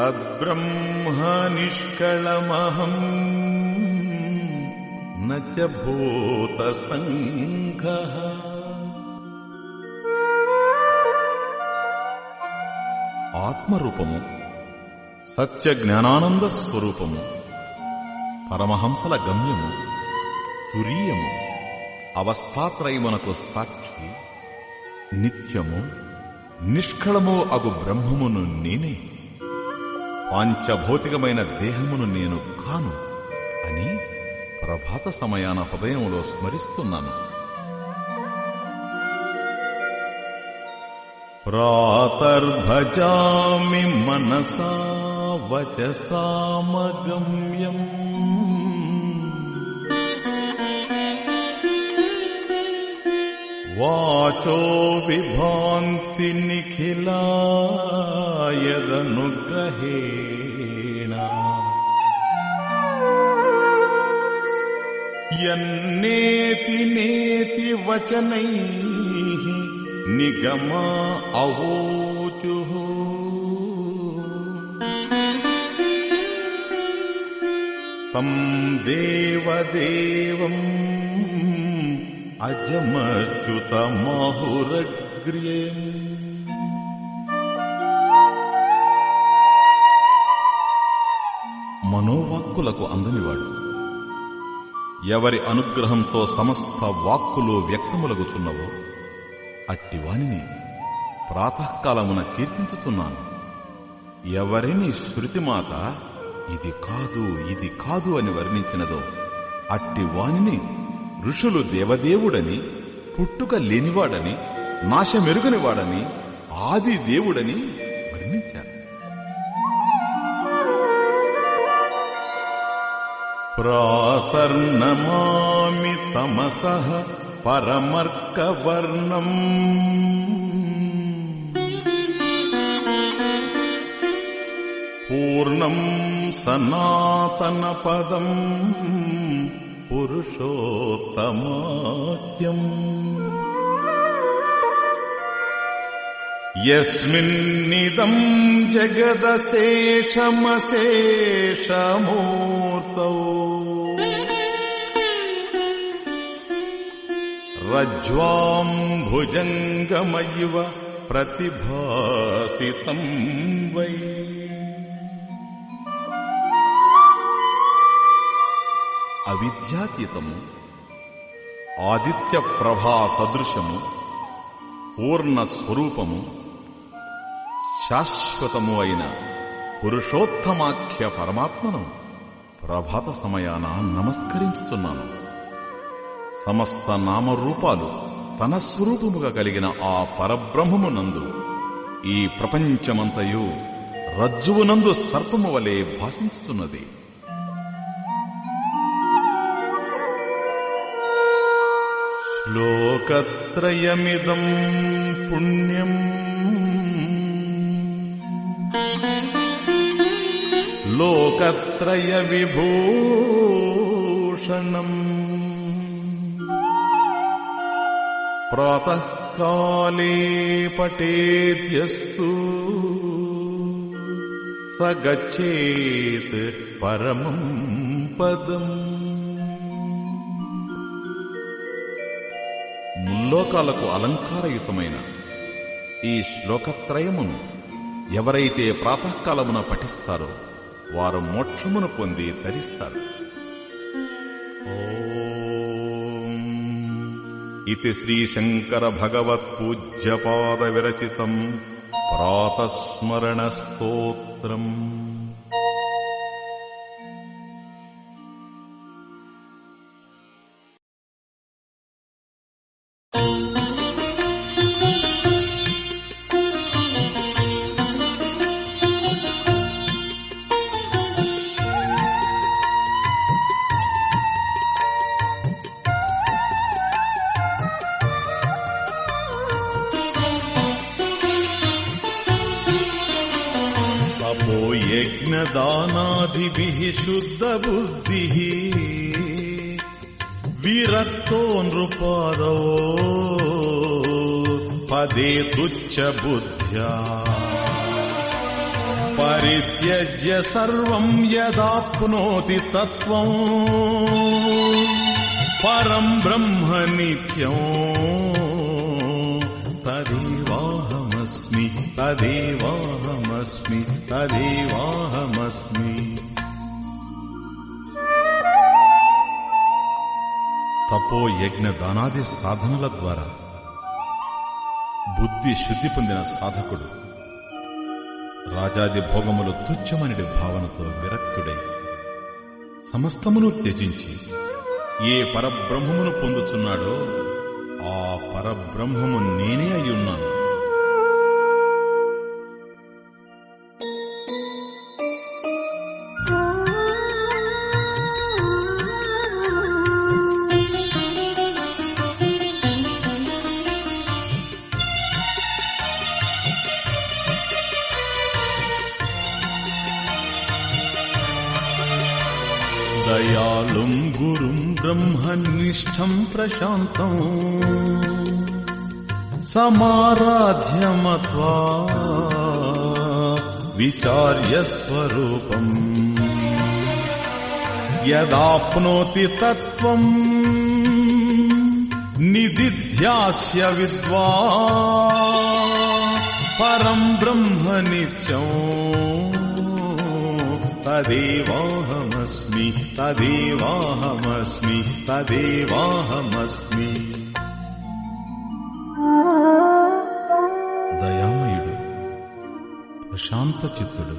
నిత్యం తద్బ్రహ్మ నిష్కళమహం न च भूतसङ्घः ఆత్మరూపము సత్య జ్ఞానానంద స్వరూపము పరమహంసల గమ్యము తురీయము అవస్థాత్రయమునకు సాక్షి నిత్యము నిష్కళము అగు బ్రహ్మమును నేనే పాంచభౌతికమైన దేహమును నేను కాను అని ప్రభాత సమయాన హృదయంలో స్మరిస్తున్నాను. ప్రాతర్భజామి మనసా వచసామగమ్యం वाचो विभान्ति निखिला यदनुग्रहेणा यन्नेति नेति वचनैः निगमा अवोचुः। तम् देवदेवम् అజమచ్యుతమాహురగ్ర్యే. మనోవాక్కులకు అందనివాడు. ఎవరి అనుగ్రహంతో సమస్త వాక్కులు వ్యక్తములగుచున్నవో అట్టివానిని ప్రాతకాలమున కీర్తించుతున్నాను ఎవరిని శృతిమాత ఇది కాదు ఇది కాదు అని వర్ణించినదో అట్టి వానిని ఋషులు దేవదేవుడని పుట్టుక లేనివాడని నాశమెరుగనివాడని ఆది దేవుడని వర్ణించారు. ప్రాతర్ణమామి తమస పరమర్కవర్ణం. పూర్ణం సనాతన పదం पुरुषोत्तमाख्यम्। यस्मिन्निदम् जगदशेषमशेषमूर्तौ। रज्ज्वाम् भुजङ्गमयिव प्रतिभासितम् वै। అవిద్యాతీతము ఆదిత్య ప్రభా సదృశము పూర్ణ స్వరూపము శాశ్వతము అయిన పురుషోత్తమాఖ్య పరమాత్మను ప్రభాత సమయాన నమస్కరించుతున్నాను సమస్త నామరూపాలు తన స్వరూపముగా కలిగిన ఆ పరబ్రహ్మమునందు ఈ ప్రపంచమంతయు రజ్జువునందు సర్పము వలె భాషించుతున్నది శ్లోకత్రయమిదం పుణ్యం. లోకత్రయ విభూషణం ప్రాతకాలే పఠేద్యస్తు. స గచ్చేత్ పరమం ముల్లోకాలకు అలంకారయుతమైన ఈ శ్లోకత్రయమును ఎవరైతే ప్రాతకాలమున పఠిస్తారో వారు మోక్షమును పొంది తరిస్తారు ఇది శ్రీశంకర భగవత్ పూజ్యపాద విరచితం ప్రాతస్మరణ స్తోత్రం. तुच्छबुद्ध्या परित्यज्य सर्वम् यदाप्नोति तत्त्वम् परम् ब्रह्म नित्यम् तदेवाहमस्मि तदेवाहमस्मि तदेवाहमस्मि తపో యజ్ఞ దానాది సాధనల ద్వారా బుద్ధి శుద్ధి పొందిన సాధకుడు. రాజాది భోగములు తుచ్చమనిడి భావనతో విరక్తుడై సమస్తమును త్యజించి ఏ పరబ్రహ్మమును పొందుచున్నాడో ఆ పరబ్రహ్మము నేనే అయ్యున్నాను. दयालुम् गुरुम् ब्रह्मनिष्ठम् प्रशान्तम्। समाराध्यमत्वा विचार्य स्वरूपम् यदाप्नोति तत्त्वम् निदिध्यास्य विद्वा परम् ब्रह्म नित्यम् तदेवहमस्मि। తదేవాహమస్మి తదేవాహమస్మి తదేవాహమస్మి. దయామయుడు ప్రశాంత చిత్తుడు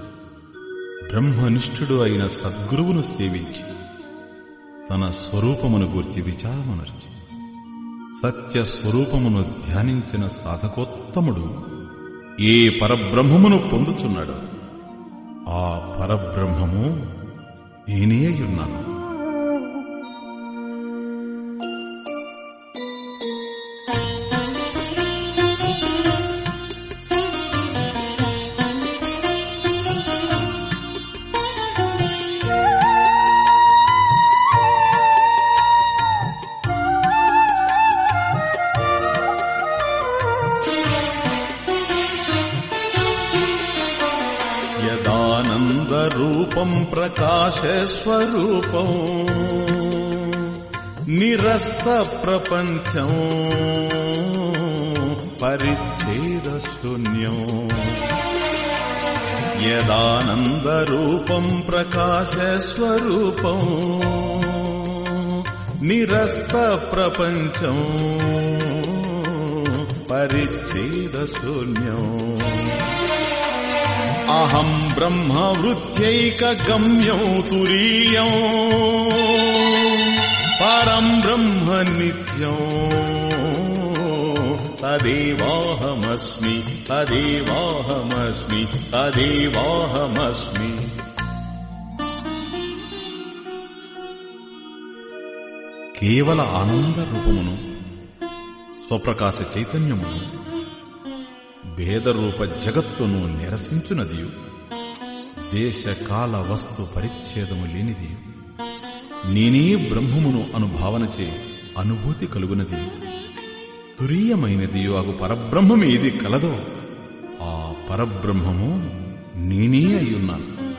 బ్రహ్మనిష్ఠుడు అయిన సద్గురువును సేవించి తన స్వరూపమును గూర్చి విచారమనర్చి సత్య స్వరూపమును ధ్యానించిన సాధకోత్తముడు ఏ పరబ్రహ్మమును పొందుచున్నాడో? ఆ పరబ్రహ్మము Niyə Yunan? నిరస్త ప్రపంచం పరిచ్ఛేద శూన్యం యదానందరూపం ప్రకాశస్వరూపం. నిరస్త ప్రపంచం పరిచ్ఛేద శూన్యం అహం బ్రహ్మ వృత్యైక గమ్యం తురీయం. పరం బ్రహ్మ నిత్యం తదేవాహమస్మి తదేవాహమస్మి తదేవాహమస్మి. కేవల ఆనంద రూపమును స్వప్రకాశ చైతన్యమును భేదరూప జగత్తును నిరసించునదియు. దేశ కాల వస్తు పరిచ్ఛేదము లేనిది నేనే బ్రహ్మమును అనుభావనచే అనుభూతి కలుగునది. తురీయమైనదియో అగు పరబ్రహ్మమేది కలదో ఆ పరబ్రహ్మము నేనే అయ్యున్నాను.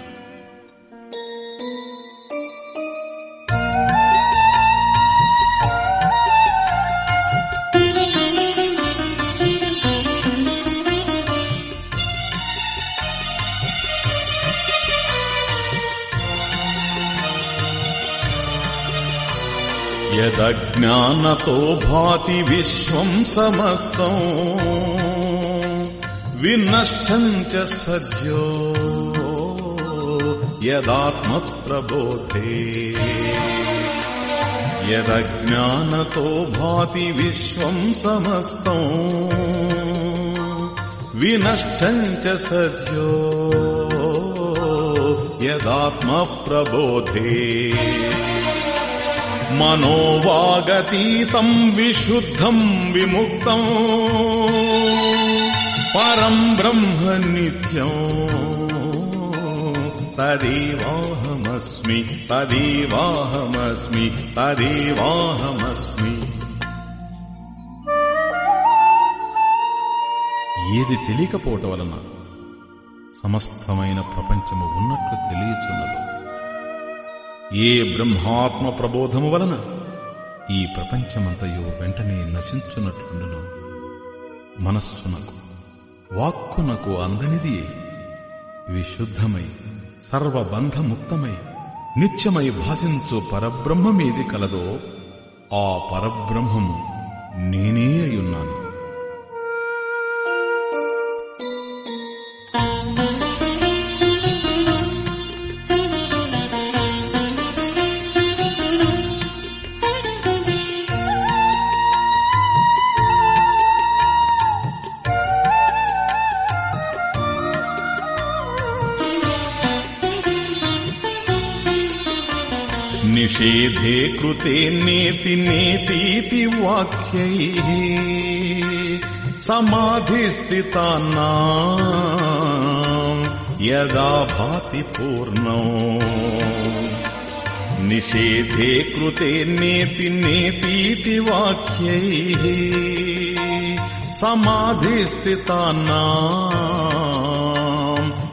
यदज्ञानतो भाति विश्वम् समस्तम् विनष्टम् च सद्यो यदात्मप्रबोधे। यदज्ञानतो भाति विश्वम् समस्तम् विनष्टम् च सद्यो यदात्मप्रबोधे। మనోవాగతీతం విశుద్ధం విముక్తం. పరం బ్రహ్మ నిత్యం తదేవాహమస్మి తదేవాహమస్మి తదేవాహమస్మి. ఏది తెలియకపోవటం వలన సమస్తమైన ప్రపంచము ఉన్నట్లు తెలియచున్నదో ఏ బ్రహ్మాత్మ ప్రబోధము వలన ఈ ప్రపంచమంతయు వెంటనే నశించున్నట్లుండును మనస్సునకు వాక్కునకు అందనిది విశుద్ధమై సర్వబంధముక్తమై నిత్యమై భాషించు పరబ్రహ్మమేది కలదో ఆ పరబ్రహ్మము నేనే అయున్నాను निषेधे कृते नेति नेतीति वाक्यैः समाधिस्थितानाम् यदा भाति पूर्णो। निषेधे कृते नेति नेतीति वाक्यैः समाधिस्थितानाम्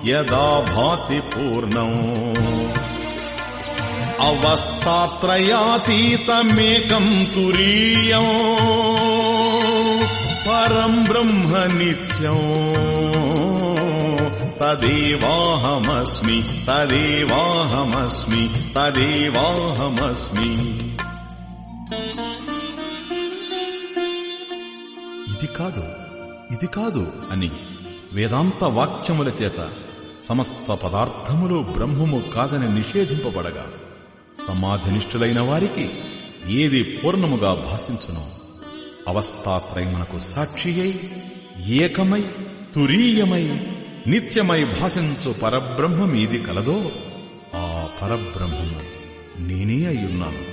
यदा भाति पूर्णौ। అవస్థాత్రయాతీతమేకం తురీయం పరం బ్రహ్మ నిత్యం తదేవాహమస్మి తదేవాహమస్మి తదేవాహమస్మి. ఇది కాదు ఇది కాదు అని వేదాంత వాక్యముల చేత సమస్త పదార్థములు బ్రహ్మము కాదని నిషేధింపబడగా. సమాధినిష్ఠులైన వారికి ఏది పూర్ణముగా భాషించును? అవస్థాత్రయమునకు సాక్షియై ఏకమై తురీయమై నిత్యమై భాషించు పరబ్రహ్మమీది కలదో ఆ పరబ్రహ్మము నేనే అయ్యున్నాను.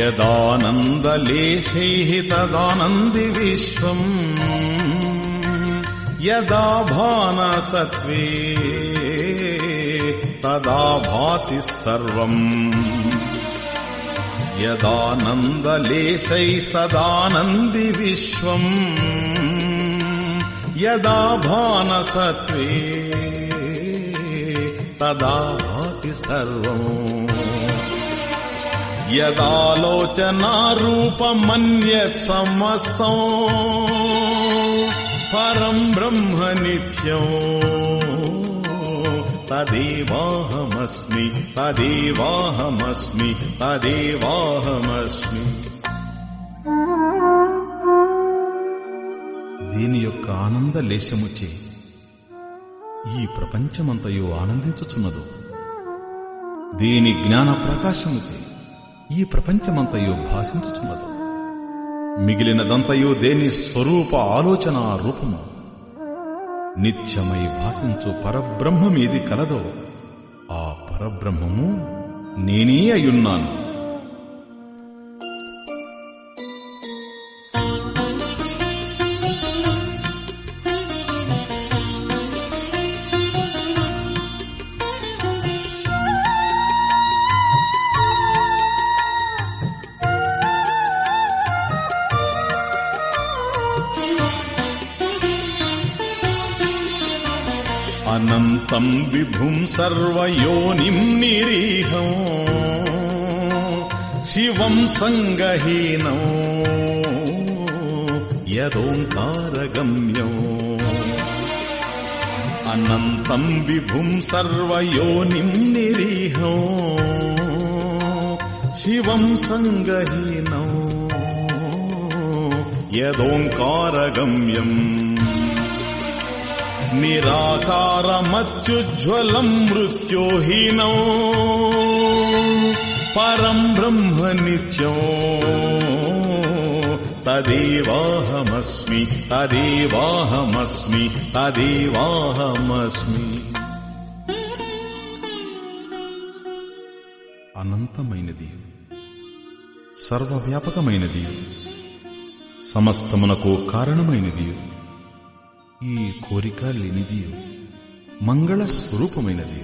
यदानन्दलेशैः तदानन्दि विश्वम् यदा भानसत्वे तदा भाति सर्वम् यदानन्दलेशैस्तदानन्दि विश्वम् यदा भानसत्वे तदा भाति सर्वम् యదాలోచనారూపమన్యత్ సమస్తం పరం బ్రహ్మ నిత్యం తదేవాహమస్మి తదేవాహమస్మి తదేవాహమస్మి. దీని యొక్క ఆనంద లేశముచే ఈ ప్రపంచమంతయు ఆనందించుచున్నదు. దీని జ్ఞాన ప్రకాశముచే ఈ ప్రపంచమంతయు భాషించుచున్నదు. మిగిలినదంతయు దేని స్వరూప ఆలోచన రూపము? నిత్యమై భాషించు పరబ్రహ్మమేది కలదో ఆ పరబ్రహ్మము నేనే అయున్నాను విభుం సర్వయోనిం నిరీహం. శివం సంగహీనం. యదోంకారగమ్యం. అనంతం విభుం సర్వయోనిం నిరీహం. శివం సంగహీనం. యదోంకారగమ్యం నిరాకారమత్యుజ్వలం మృత్యోహీనో పరం బ్రహ్మ నిత్యం తదేవాహమస్మి తదేవాహమస్మి తదేవాహమస్మి అనంతమైనది సర్వవ్యాపకమైనది సమస్తమునకు కారణమైనది ఈ కోరిక లేనిది మంగళ స్వరూపమైనది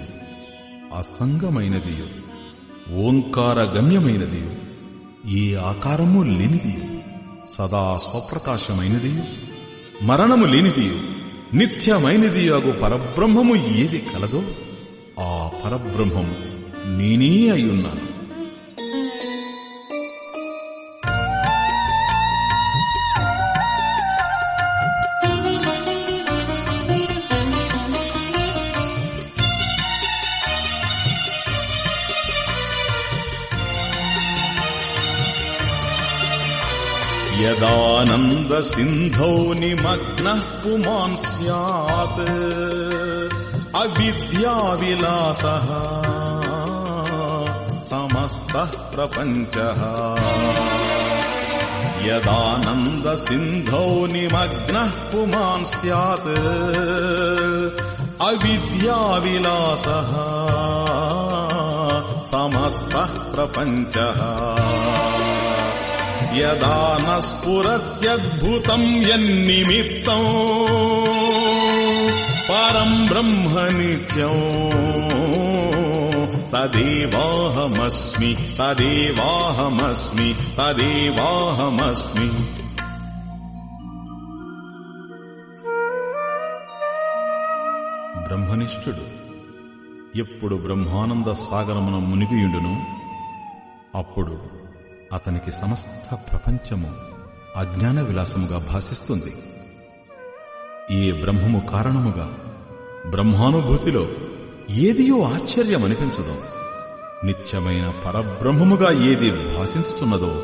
అసంగమైనది ఓంకార గమ్యమైనది ఏ ఆకారము లేనిది సదా స్వప్రకాశమైనది మరణము లేనిది నిత్యమైనది అగు పరబ్రహ్మము ఏది కలదో ఆ పరబ్రహ్మము నేనే అయ్యున్నాను न्द निमग्नः पुमान् स्यात् अविद्याविलासः समस्तः प्रपञ्चः यदानन्दसिन्धौ निमग्नः पुमान् स्यात् अविद्याविलासः समस्तः प्रपञ्चः యదా యన్నిమిత్తం పరం బ్రహ్మ నిత్యం తదేవాహమస్మి తదేవాహమస్మి తదేవాహమస్మి. బ్రహ్మనిష్ఠుడు ఎప్పుడు బ్రహ్మానంద సాగరమున మునిగియుండును అప్పుడు అతనికి సమస్త ప్రపంచము అజ్ఞాన విలాసముగా భాసిస్తుంది. ఈ బ్రహ్మము కారణముగా బ్రహ్మానుభూతిలో ఏదియో ఆశ్చర్యమనిపించదో నిత్యమైన పరబ్రహ్మముగా ఏది భాషించుతున్నదో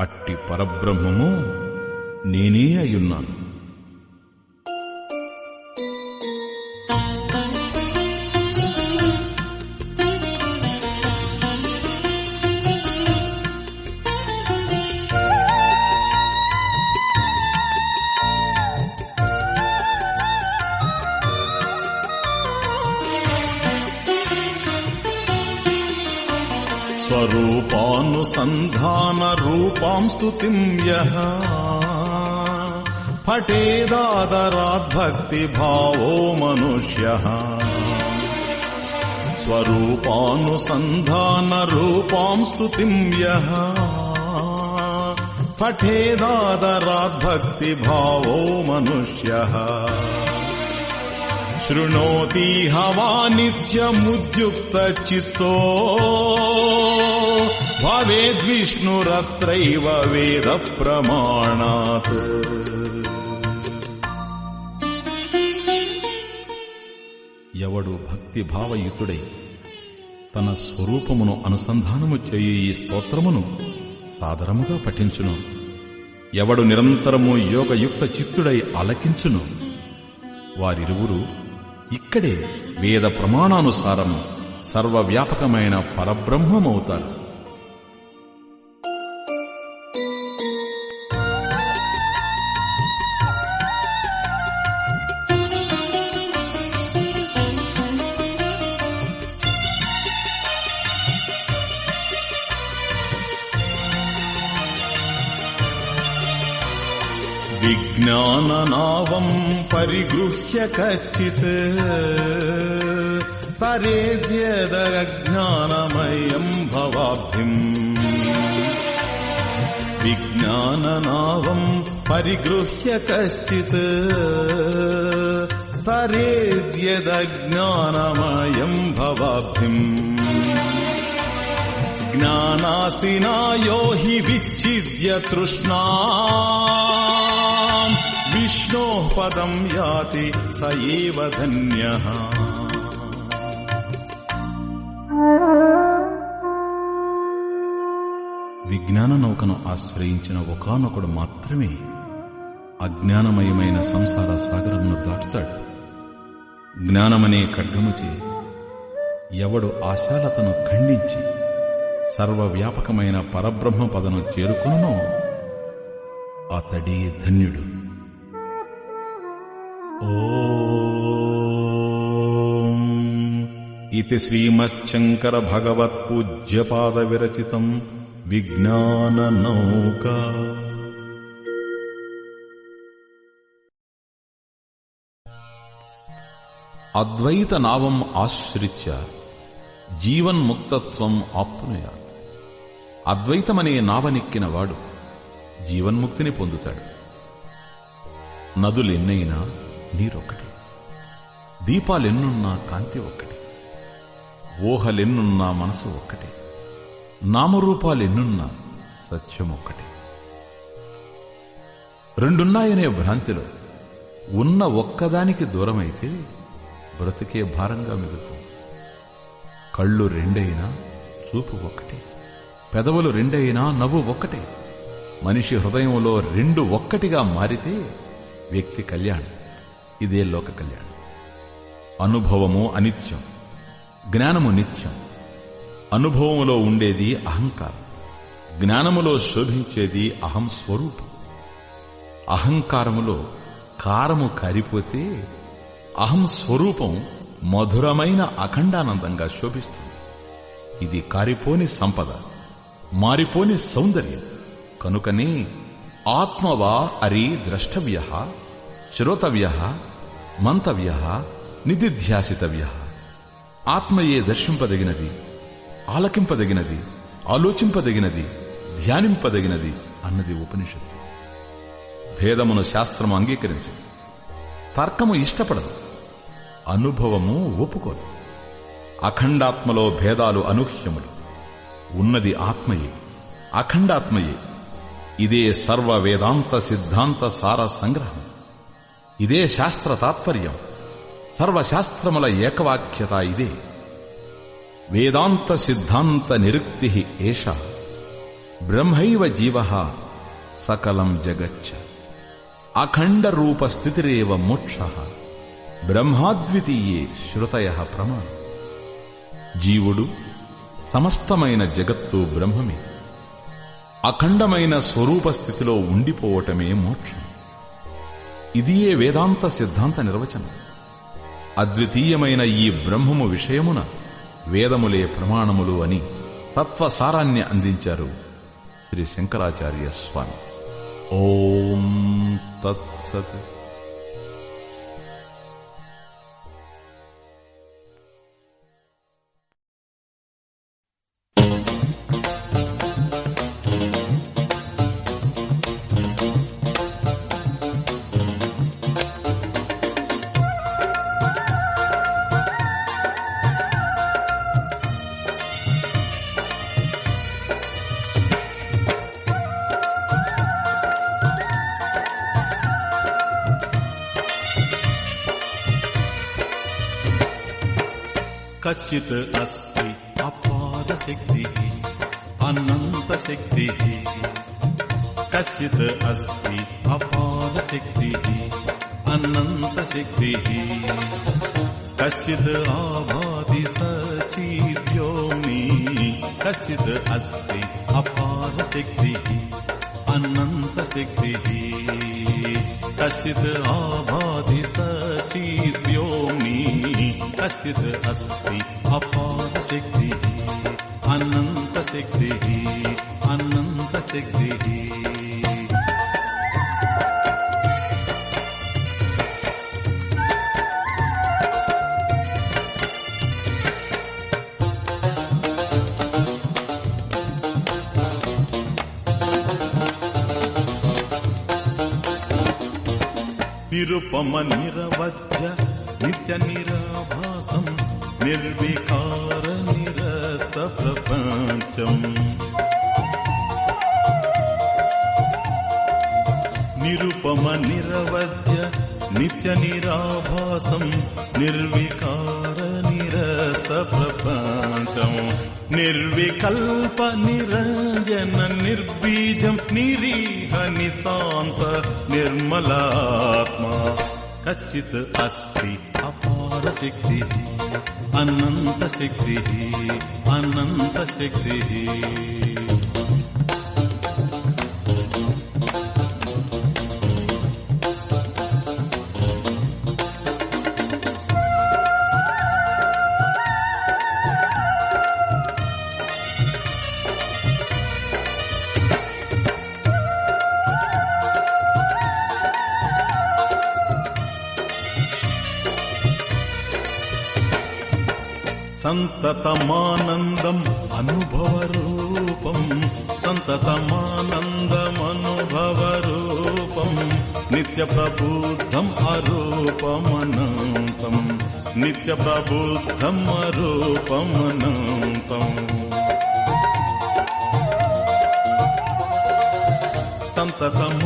అట్టి పరబ్రహ్మము నేనే అయ్యున్నాను. पांस्तुतिम यह फटेदादरात् भक्ति भावो मनुष्य स्वरूपानुसंधान रूपां स्तुतिम यह पठेदादरात् भक्ति भावो मनुष्यः शृणोति हवा नित्यमुद्युक्तचित्तो। భవేద్విష్ణురత్రైవ వేద ప్రమాణాత్ ఎవడు భక్తి భావయుతుడై తన స్వరూపమును అనుసంధానము చేయు ఈ స్తోత్రమును సాదరముగా పఠించును. ఎవడు నిరంతరము యోగయుక్త చిత్తుడై అలకించును వారిరువురు ఇక్కడే వేద ప్రమాణానుసారం సర్వవ్యాపకమైన పరబ్రహ్మమవుతారు. तरेद्यदज्ञानमयम् विज्ञाननावम् परिगृह्य कश्चित्। तरेद्यदज्ञानमयम् भवाब्धिम्। ज्ञानासिना यो हि विच्छिद्यतृष्णा విష్ణో పదం యాతి స ఏవ విజ్ఞాన నౌకను ఆశ్రయించిన ఒకానొకడు మాత్రమే అజ్ఞానమయమైన సంసార సాగరమును దాటుతాడు. జ్ఞానమనే ఖడ్గముచే ఎవడు ఆశాలతను ఖండించి సర్వవ్యాపకమైన పరబ్రహ్మ పదను చేరుకునో అతడి ధన్యుడు. ఓం. ఇది శ్రీమచ్చంకర భగవత్పూజ్యపాద విరచితం విజ్ఞాన నౌక అద్వైత నావం ఆశ్రిత్య జీవన్ముక్తత్వం ఆప్నుయాత్. అద్వైతమనే నావనెక్కినవాడు జీవన్ముక్తిని పొందుతాడు. నదులెన్నైనా నీరొక్కటి దీపాలెన్నున్నా కాంతి ఒక్కటి. ఊహలెన్నున్నా మనసు ఒక్కటి. నామరూపాలెన్నున్నా సత్యం ఒక్కటి. రెండున్నాయనే భ్రాంతిలో ఉన్న ఒక్కదానికి దూరమైతే బ్రతికే భారంగా మిగులుతుంది. కళ్ళు రెండైనా చూపు ఒక్కటే. పెదవులు రెండైనా నవ్వు ఒక్కటే. మనిషి హృదయంలో రెండు ఒక్కటిగా మారితే వ్యక్తి కళ్యాణం. ఇదే లోక కళ్యాణం. అనుభవము అనిత్యం జ్ఞానము నిత్యం. అనుభవములో ఉండేది అహంకారం జ్ఞానములో శోభించేది అహం స్వరూపం. అహంకారములో కారము కారిపోతే అహం స్వరూపం మధురమైన అఖండానందంగా శోభిస్తుంది. ఇది కారిపోని సంపద మారిపోని సౌందర్యం. కనుకనే ఆత్మవా అరి ద్రష్టవ్య శ్రోతవ్య మంతవ్య నిధిధ్యాసితవ్య. ఆత్మయే దర్శింపదగినది ఆలకింపదగినది ఆలోచింపదగినది ధ్యానింపదగినది అన్నది ఉపనిషత్తు. భేదమును శాస్త్రము అంగీకరించదు. తర్కము ఇష్టపడదు. అనుభవము ఒప్పుకోదు. అఖండాత్మలో భేదాలు అనూహ్యములు. ఉన్నది ఆత్మయే అఖండాత్మయే. ఇదే సర్వ వేదాంత సిద్ధాంత సార సంగ్రహం. ఇదే శాస్త్ర తాత్పర్యం. సర్వశాస్త్రముల ఏకవాక్యత ఇదే. వేదాంత సిద్ధాంత నిరుక్తి ఏష. బ్రహ్మైవ జీవ సకలం జగచ్చ. అఖండ రూప స్థితిరేవ మోక్ష. బ్రహ్మాద్వితీయే శ్రుతయ ప్రమాణ. జీవుడు సమస్తమైన జగత్తు బ్రహ్మమే. అఖండమైన స్వరూప స్థితిలో ఉండిపోవటమే మోక్షం. ఇదియే వేదాంత సిద్ధాంత నిర్వచనం. అద్వితీయమైన ఈ బ్రహ్మము విషయమున వేదములే ప్రమాణములు అని తత్వసారాన్ని అందించారు శ్రీ శంకరాచార్య స్వామి. ఓం తత్సత్. कच्चित् अस्ति अपारशक्तिः अनन्तशक्तिः। कच्चित् अस्ति अपारशक्तिः अनन्तशक्तिः। कश्चित् आभाति सचीव्योमि कश्चित् अस्ति अपारशक्तिः अनन्तशक्तिः। कश्चित् आभाति నిరుపమ నిరవజ్య నిత్య నిరాభాసం నిర్వికార నిరస్త ప్రపంచం నిరుపమ నిరవజ్య నిత్య నిరాభాసం నిర్వికార నిరస్త ప్రపంచం నిర్వికల్ప నిరంజన నిర్బీజం నిరీహ నితాంత నిర్మలాత్మ कच्चित् अस्ति। अपारशक्तिः अनन्तशक्तिः अनन्तशक्तिः। సంతతమానందం అనుభవ రూపం సంతతమానందమనుభవ రూపం నిత్య ప్రబుద్ధం అరూపమనంతం. నిత్య ప్రబుద్ధం అరూపమనంతం. సంతతం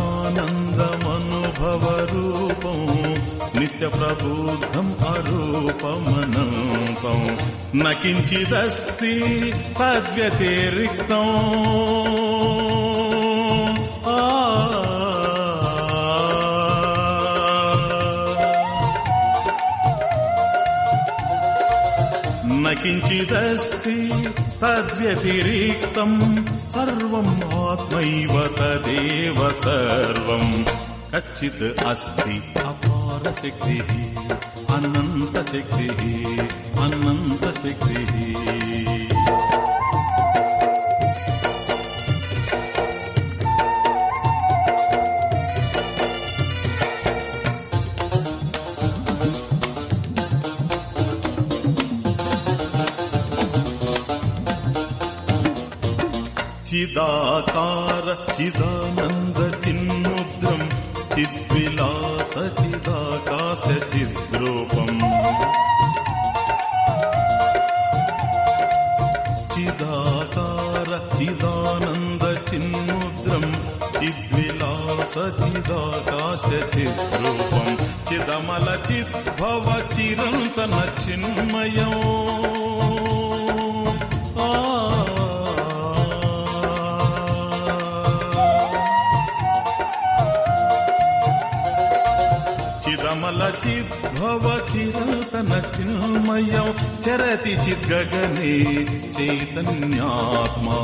నిత్య ప్రబుద్ధం అరూపమనంతం. నకించిదస్తి తద్వ్యతిరిక్తం ఆ. నకించిదస్తి తద్వ్యతిరిక్తం సర్వం ఆత్మైవ తదేవ సర్వం. కచ్చిత్ అస్తి. అపార శక్తి शक्तिः अनन्तशक्तिः अनन्तशक्तिः चिदाकार चिदानन्द चिन्मुद्रम् चिद्विलास चिदाकाशचिद्रूपम् चिदाकार चिदानन्दचिन्मुद्रम् चिद्विलासचिदाकाशचिद्रूपम्। चिदमलचिद्भव चिरन्तनचिन्मयो कश्चिन्न चरति चिद्गगने चैतन्यात्मा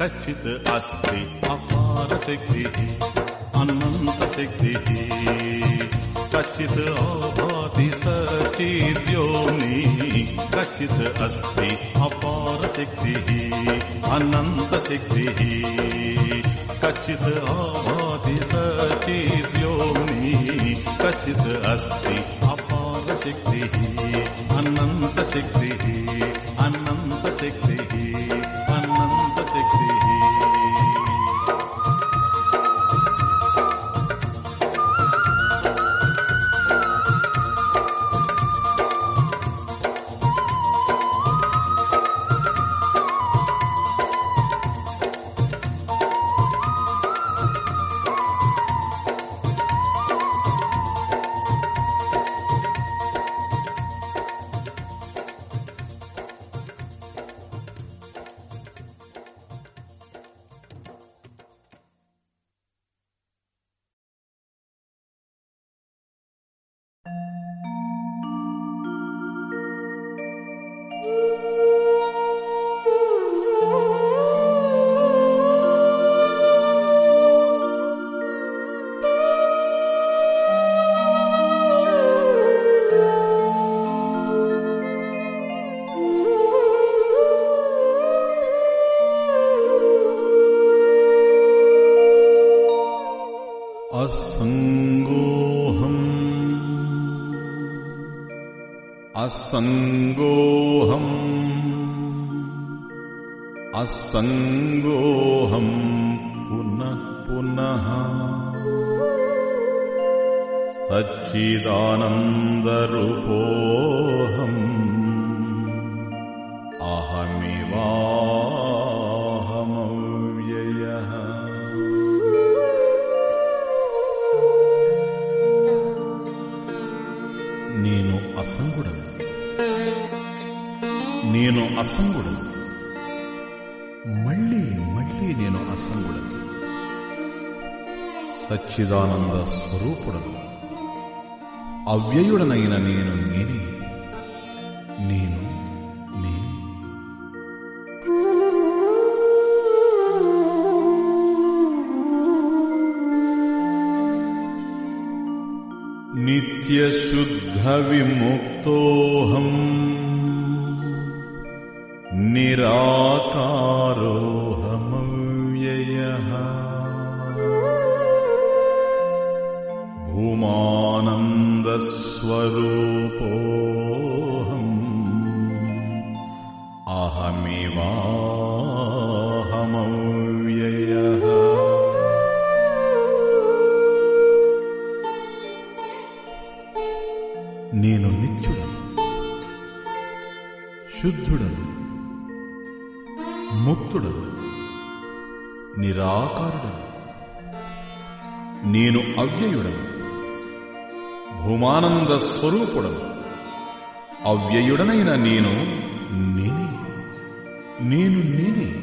कश्चित् अस्ति अपारशक्तिः अनन्तशक्तिः। कश्चित् आभाति सचेत्योमी कश्चित् अस्ति अपारशक्तिः अनन्तशक्तिः। कश्चित् आभाति सचेत्योमी कश्चित् अस्ति असङ्गोऽहम्। असङ्गोऽहम् पुनः पुनः। सच्चिदानन्दरूपोऽहम्। अहमिवाहमव्ययः అసంగుడను మళ్ళీ మళ్ళీ నేను అసంగుడను సచ్చిదానంద స్వరూపుడను అవ్యయుడనైన నేను నేనే నేను నేనే नित्यशुद्धविमुक्तोऽहम् निराकारोऽहमव्ययः भूमानन्दस्वरूपोऽहम् अहमिवाहमव्ययः నేను నిత్యుడను శుద్ధుడను నిరాకారుడను నేను అవ్యయుడను. భూమానంద స్వరూపుడను. అవ్యయుడనైన నేను నేనే నేను నేనే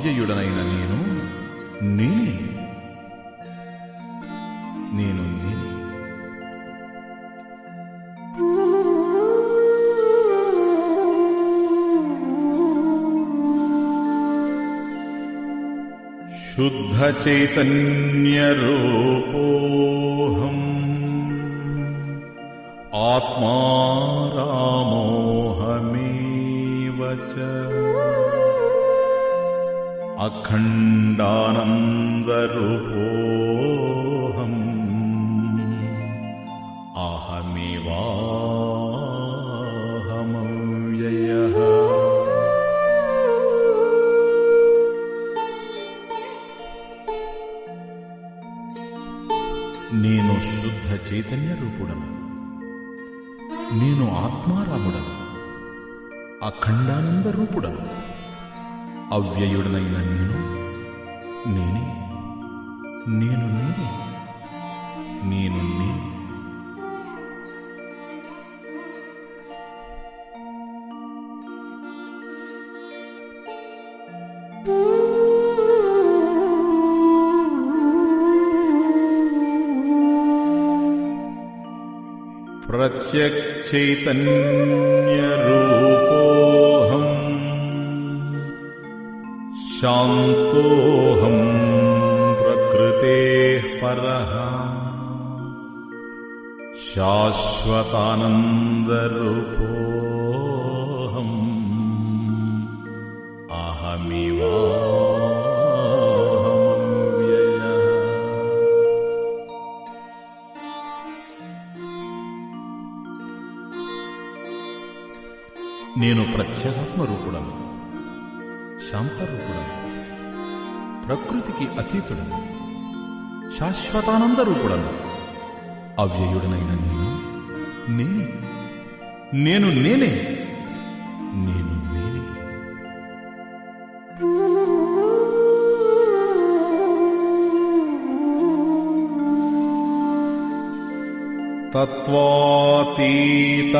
అవ్యయుడనైన నేను నేనే నేను శుద్ధ చైతన్యరూపోహం ఆత్మా రామోహమేవ చ. అఖండానందరూపోహం అహమివాహమవ్యయ నేను శుద్ధ చైతన్య రూపుడను నేను ఆత్మారాముడను. అఖండానంద రూపుడను అవ్యయుడనైన నేను నేనే నేను నేనే నేను నేనే प्रत्यक्चैतन्यरूपोऽहम् शान्तोऽहम् प्रकृतेः परः शाश्वतानन्दरूपोऽहम् अहमिवाहमव्ययः నేను ప్రత్యేగాత్మ రూపుడను శాంతరూపుడను ప్రకృతికి అతీతుడను శాశ్వతానంద రూపుడను అవ్యయుడనైన నేను. నేనే నేను. నేనే నేను. తత్వాతీత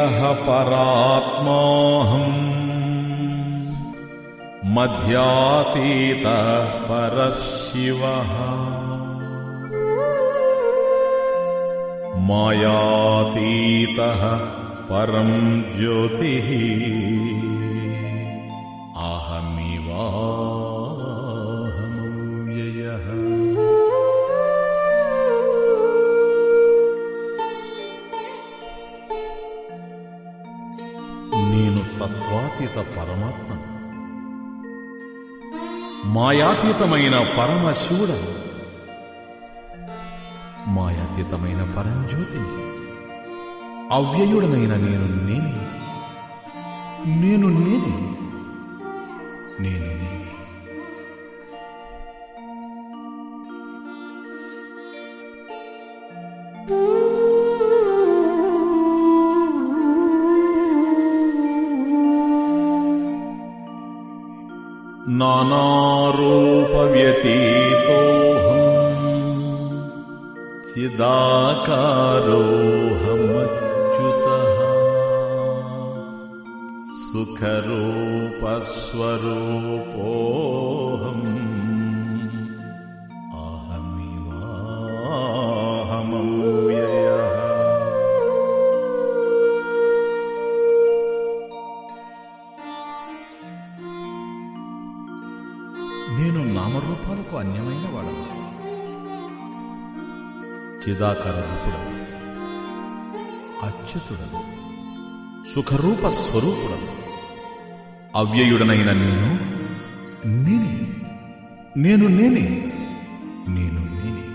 పరాత్మాహం. मध्यातीतः परशिवः मायातीतः परम् ज्योतिः మాయాతీతమైన పరమశివుడను మాయాతీతమైన పరంజ్యోతి. అవ్యయుడనైన నేను. నేనే నేను. నేనే నేను. व्यतीतोऽहम् चिदाकारोऽहमच्युतः सुखरूपस्वरूपो చిదాకార రూపుడను అచ్యుతుడను సుఖరూప స్వరూపుడను అవ్యయుడనైన నేను నేనే. నేను నేనే. నేను నేనే.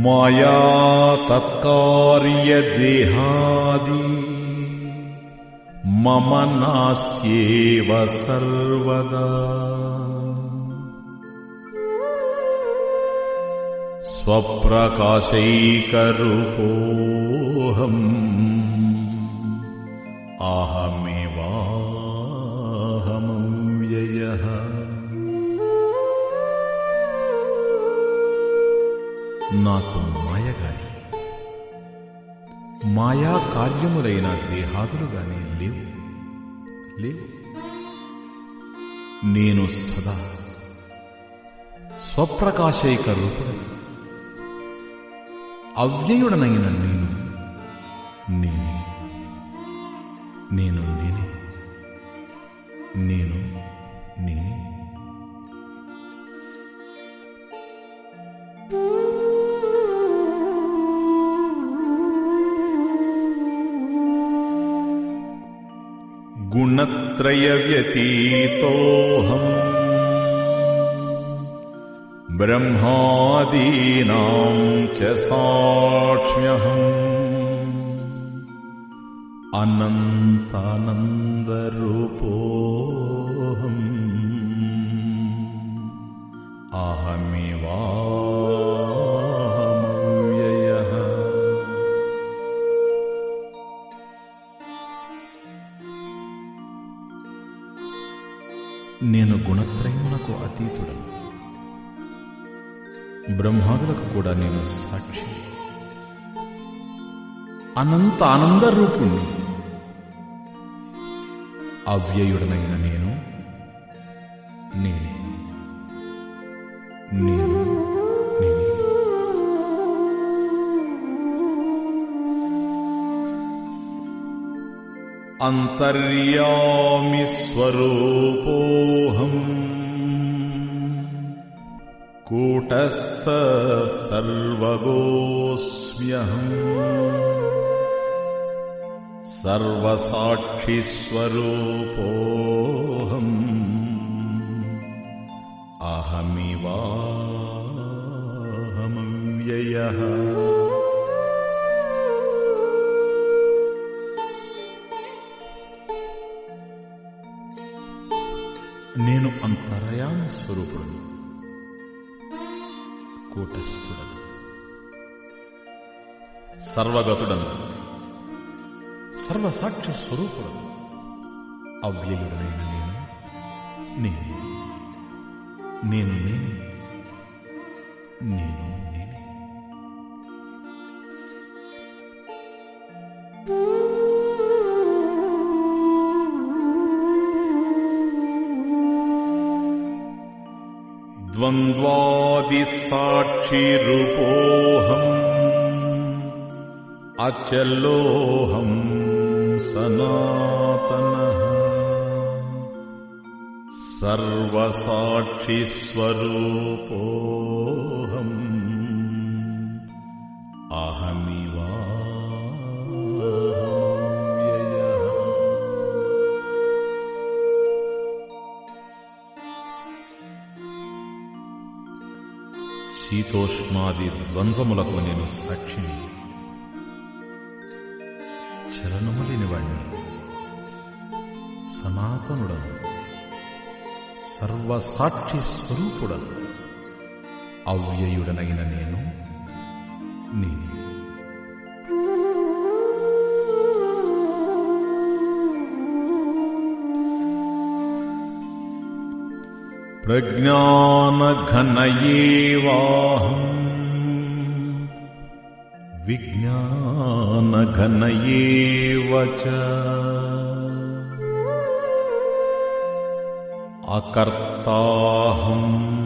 మాయా తత్కార్యదేహాది మమ నాస్త్యేవ సర్వదా స్వప్రకాశైకరూపోహం అహమేవాహమవ్యయః నాకు మాయగాని మాయా కార్యములైన దేహాదులు గాని లేవు. లేవు. నేను సదా స్వప్రకాశైక రూపుడు అవ్యయుడనైన నేను व्यतीतोऽहम् ब्रह्मादीनाम् च साक्ष्म्यहम्। अनन्तानन्दरूपोऽहम्। अहमेवा నేను గుణత్రయమునకు అతీతుడను. బ్రహ్మాదులకు కూడా నేను సాక్షి. అనంత ఆనంద రూపుణ్ణి అవ్యయుడనైన నేను నేను. నేను. अन्तर्यामि स्वरूपोऽहम्। कूटस्थ सर्वगोऽस्म्यहम्। सर्वसाक्षिस्वरूपोऽहम्। अहमिवाहमव्ययः నేను అంతరయామ స్వరూపుడు కూటస్థుడను. సర్వగతుడను. సర్వసాక్షి స్వరూపుడను. అవ్యయుడనైన నేను నేను నేను నేను నేను. द्वन्द्वादिसाक्षिरूपोऽहम् अचलोऽहम् सनातनः सर्वसाक्षिस्वरूपोऽहम् శీతోష్మాది ద్వంద్వములకు నేను సాక్షిని. చలనము లేనివాణ్ణి సనాతనుడను. సర్వసాక్షి స్వరూపుడను. అవ్యయుడనైన నేను నీ प्रज्ञानघनयेवाहम्। विज्ञानघनयेव च। अकर्ताहम्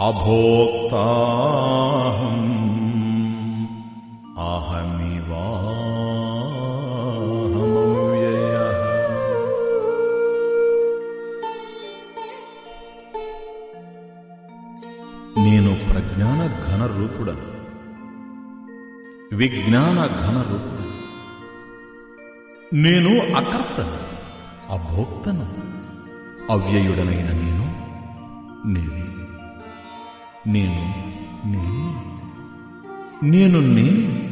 अभोक्ताहम्। విజ్ఞాన ఘన నేను అకర్తను అభోక్తను అవ్యయుడనైన నేను నేనే. నేను నేను. నేను నేను.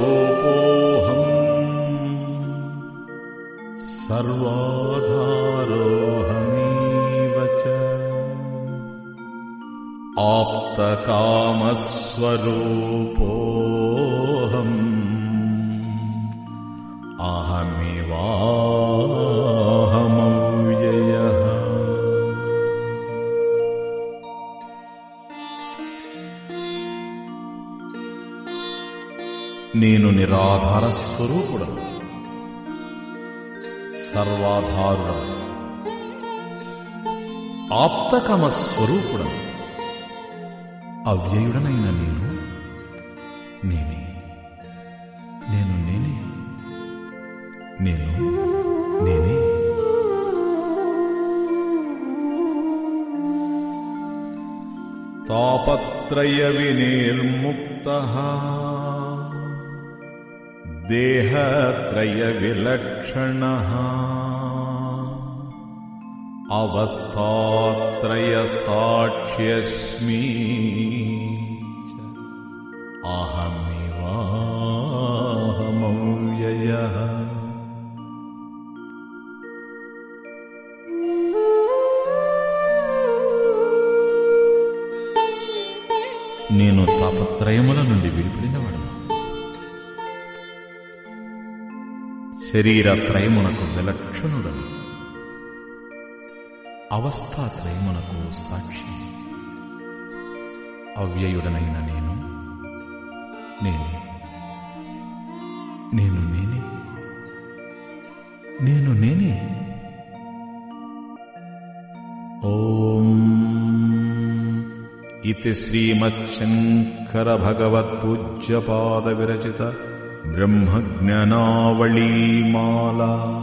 निराधारस्वरूपोऽहम् सर्वाधारोऽहमेव च आप्तकामस्वरूपोऽहम् अहमिवाहमव्ययः నేను నిరాధార స్వరూపుడను. సర్వాధారుడను. ఆప్తకమ స్వరూపుడను. అవ్యయుడనైన నేను నేనే. నేను నేనే. నేను నేనే. తాపత్రయ వినిర్ముక్త. దేహత్రయ విలక్షణ అవస్థాత్రయ సాక్ష్యస్మి అహమివాహమవ్యయ నేను తాపత్రయముల నుండి విడిపడినవాడను శరీరత్రయమునకు విలక్షణుడను. అవస్థాత్రయమునకు సాక్షి. అవ్యయుడనైన నేను నేనే. నేను నేనే. నేను నేనే. ఓం. ఇది శ్రీమచ్చంకర భగవత్ పూజ్యపాద విరచిత ब्रह्मज्ञनावलीमाला।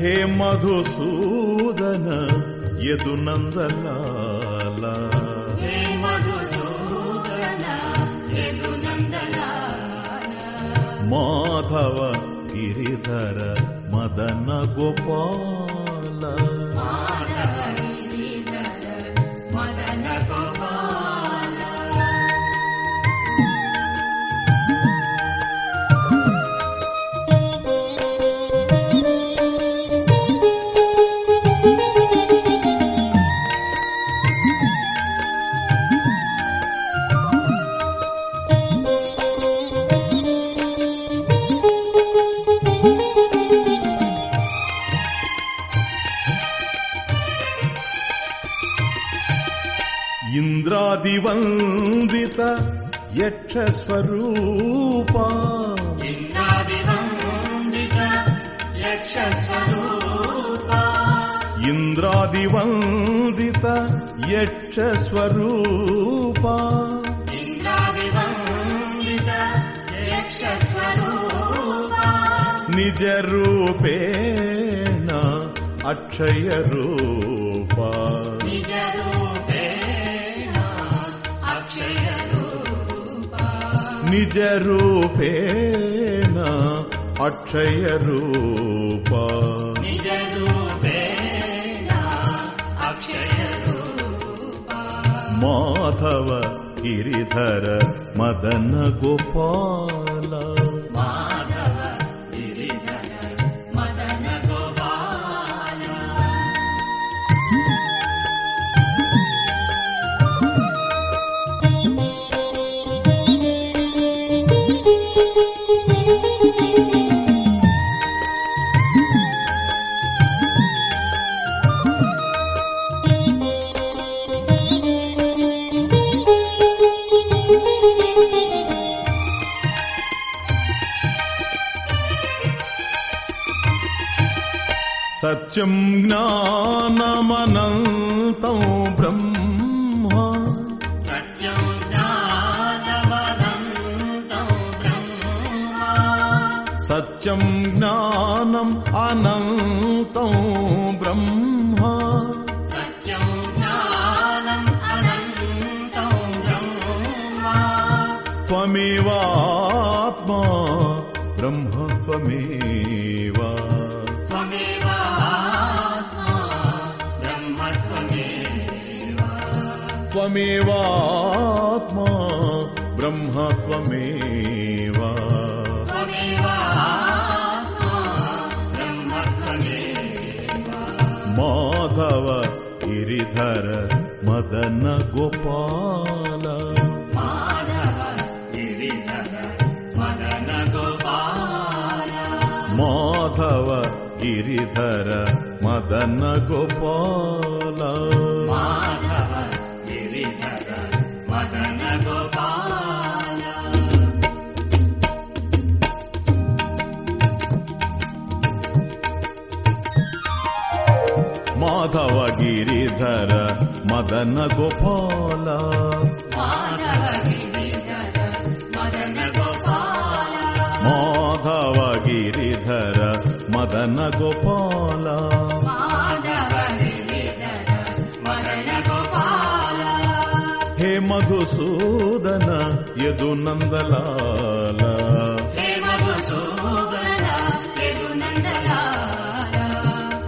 హే మధుసూదన యదు నందలాల మాధవ గిరిధర మదన గోపాల Thank you. ఇన్నాదివందిత యక్ష స్వరూపా ఇంద్రాదివందిత యక్ష స్వరూపా నిజ రూపేణ అక్షయ రూప నిజ రూపేణ అక్షయ రూప నిజ రూపేణ అక్షయ రూపా మాధవ గిరిధర మదన గోపాల. സത്യം ജ്ഞാ మదన గోపాల. హే మధుసూదన యదు నందలాల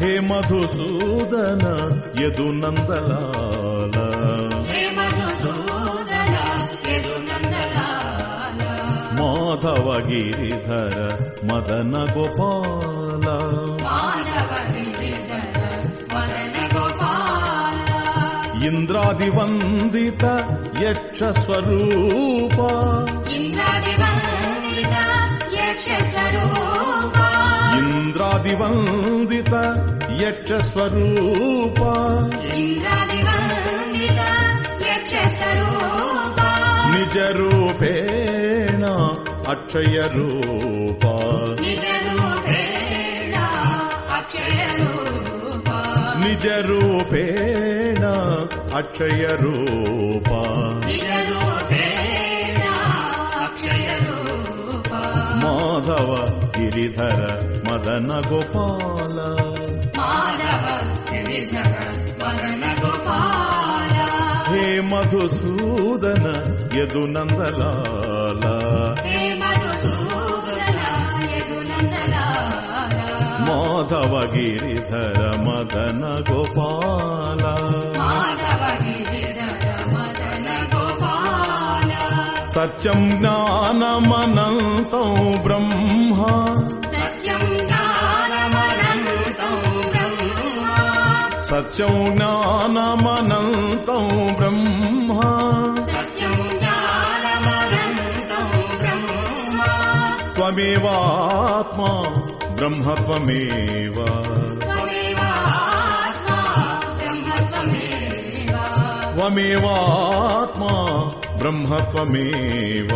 హే మధుసూదన యదునందలాల. మాధవ గిరిధర మదన గోపాల. ఇంద్రాది వందిత యక్ష స్వరూప ఇంద్రాది వందిత యక్ష స్వరూప నిజ రూపేణ అక్షయ రూప నిజ రూపే అక్షయ రూప మాధవ గిరిధర మదన గోపాల. హే మధుసూదన యదునందలాల. మాధవ గిరిధర మదన గోపాల సత్యం జ్ఞానమనంతం బ్రహ్మ. సత్యం జ్ఞానమనంతం బ్రహ్మ. త్వమేవాత్మా బ్రహ్మ త్వమేవ త్వమేవాత్మా బ్రహ్మ త్వమేవ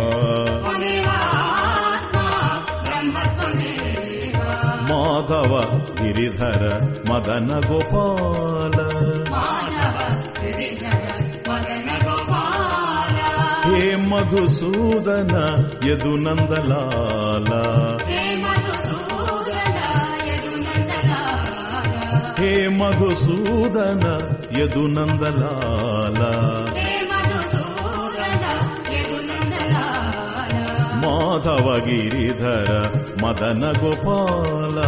మాధవ గిరిధర మదన గోపాల హే మధుసూదన యదునందలాలా హే మధుసూదన యదునందలాల. మాధవ గిరిధర మదన గోపాల.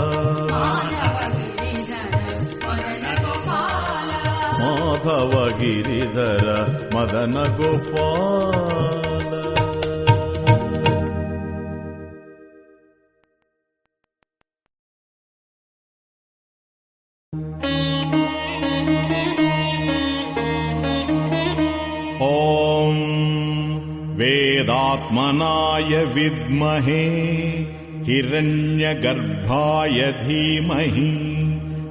మాధవ గిరిధర మదన గోపాల. विद्महे हिरण्यगर्भाय धीमहि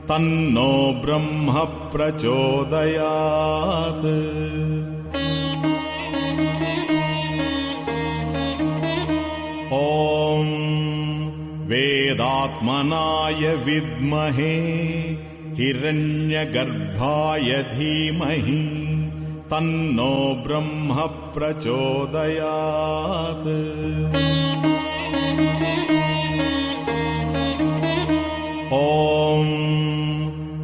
तन्नो ब्रह्म प्रचोदयात्। ॐ वेदात्मनाय विद्महे हिरण्यगर्भाय धीमहि तन्नो ब्रह्म प्रचोदयात्। ॐ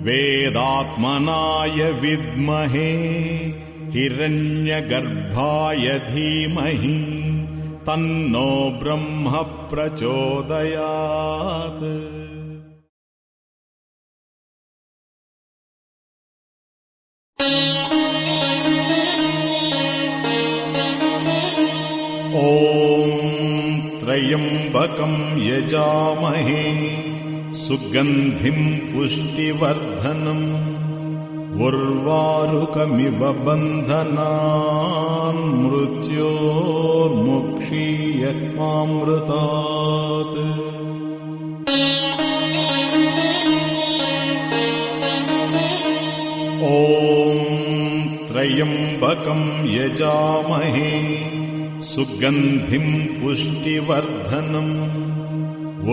वेदात्मनाय विद्महे हिरण्यगर्भाय धीमहि तन्नो ब्रह्म प्रचोदयात्। ॐ त्र्यम्बकम् यजामहे सुगन्धिम् पुष्टिवर्धनम् उर्वारुकमिव बन्धनान् मृत्योर्मुक्षीय मामृतात्। ॐ त्र्यम्बकम् यजामहे सुगन्धिम् पुष्टिवर्धनम्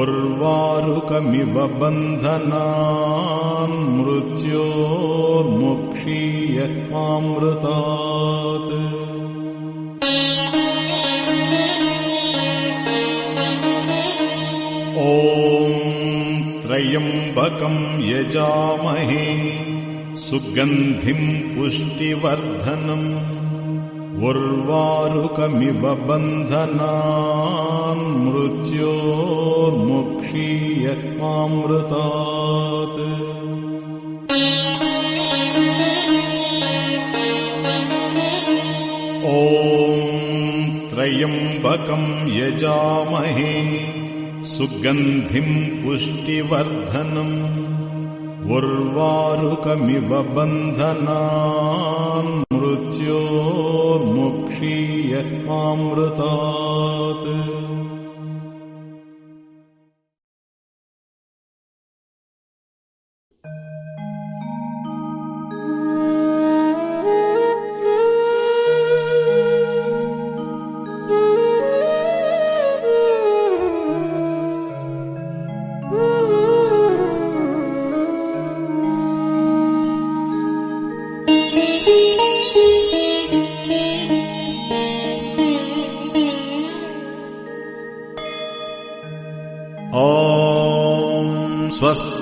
उर्वारुकमिव बन्धनान् मृत्योर्मुक्षीय मामृतात्। ॐ त्र्यम्बकम् यजामहे सुगन्धिम् पुष्टिवर्धनम् उर्वारुकमिव बन्धनान् मृत्योर्मुक्षीय मामृतात्। ॐ त्र्यम्बकम् यजामहे सुगन्धिम् पुष्टिवर्धनम्। उर्वारुकमिव बन्धनान् मामृतात्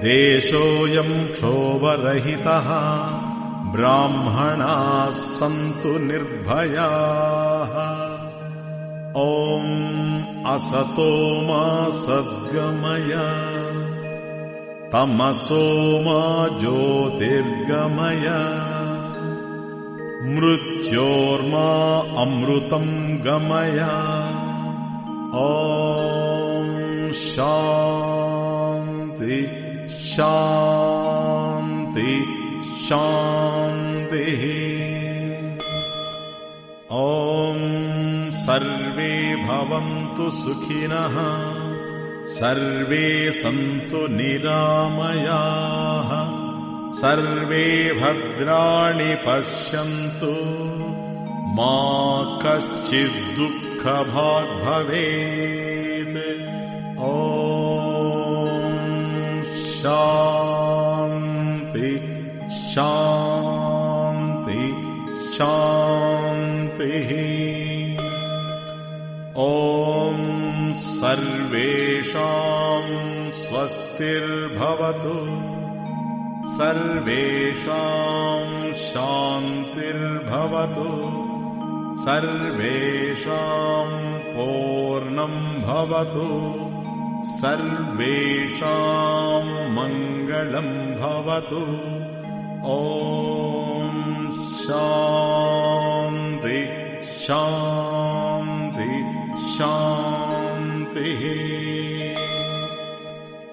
देशोऽयम् क्षोभरहितः ब्राह्मणाः सन्तु निर्भयाः। ॐ असतो मा सद्गमय तमसो मा ज्योतिर्गमय। मृत्योर्मा अमृतम् गमय। ॐ शान्ति शान्ति शान्तिः। ॐ सर्वे भवन्तु सुखिनः सर्वे सन्तु निरामयाः सर्वे भद्राणि पश्यन्तु। मा कश्चिद्दुःखभाग् भवेत् सर्वेषाम् स्वस्तिर्भवतु। सर्वेषाम् शान्तिर्भवतु। सर्वेषाम् पूर्णम् भवतु। सर्वेषाम् मङ्गलम् भवतु। ॐ शान्ति शान्ति शान्तिः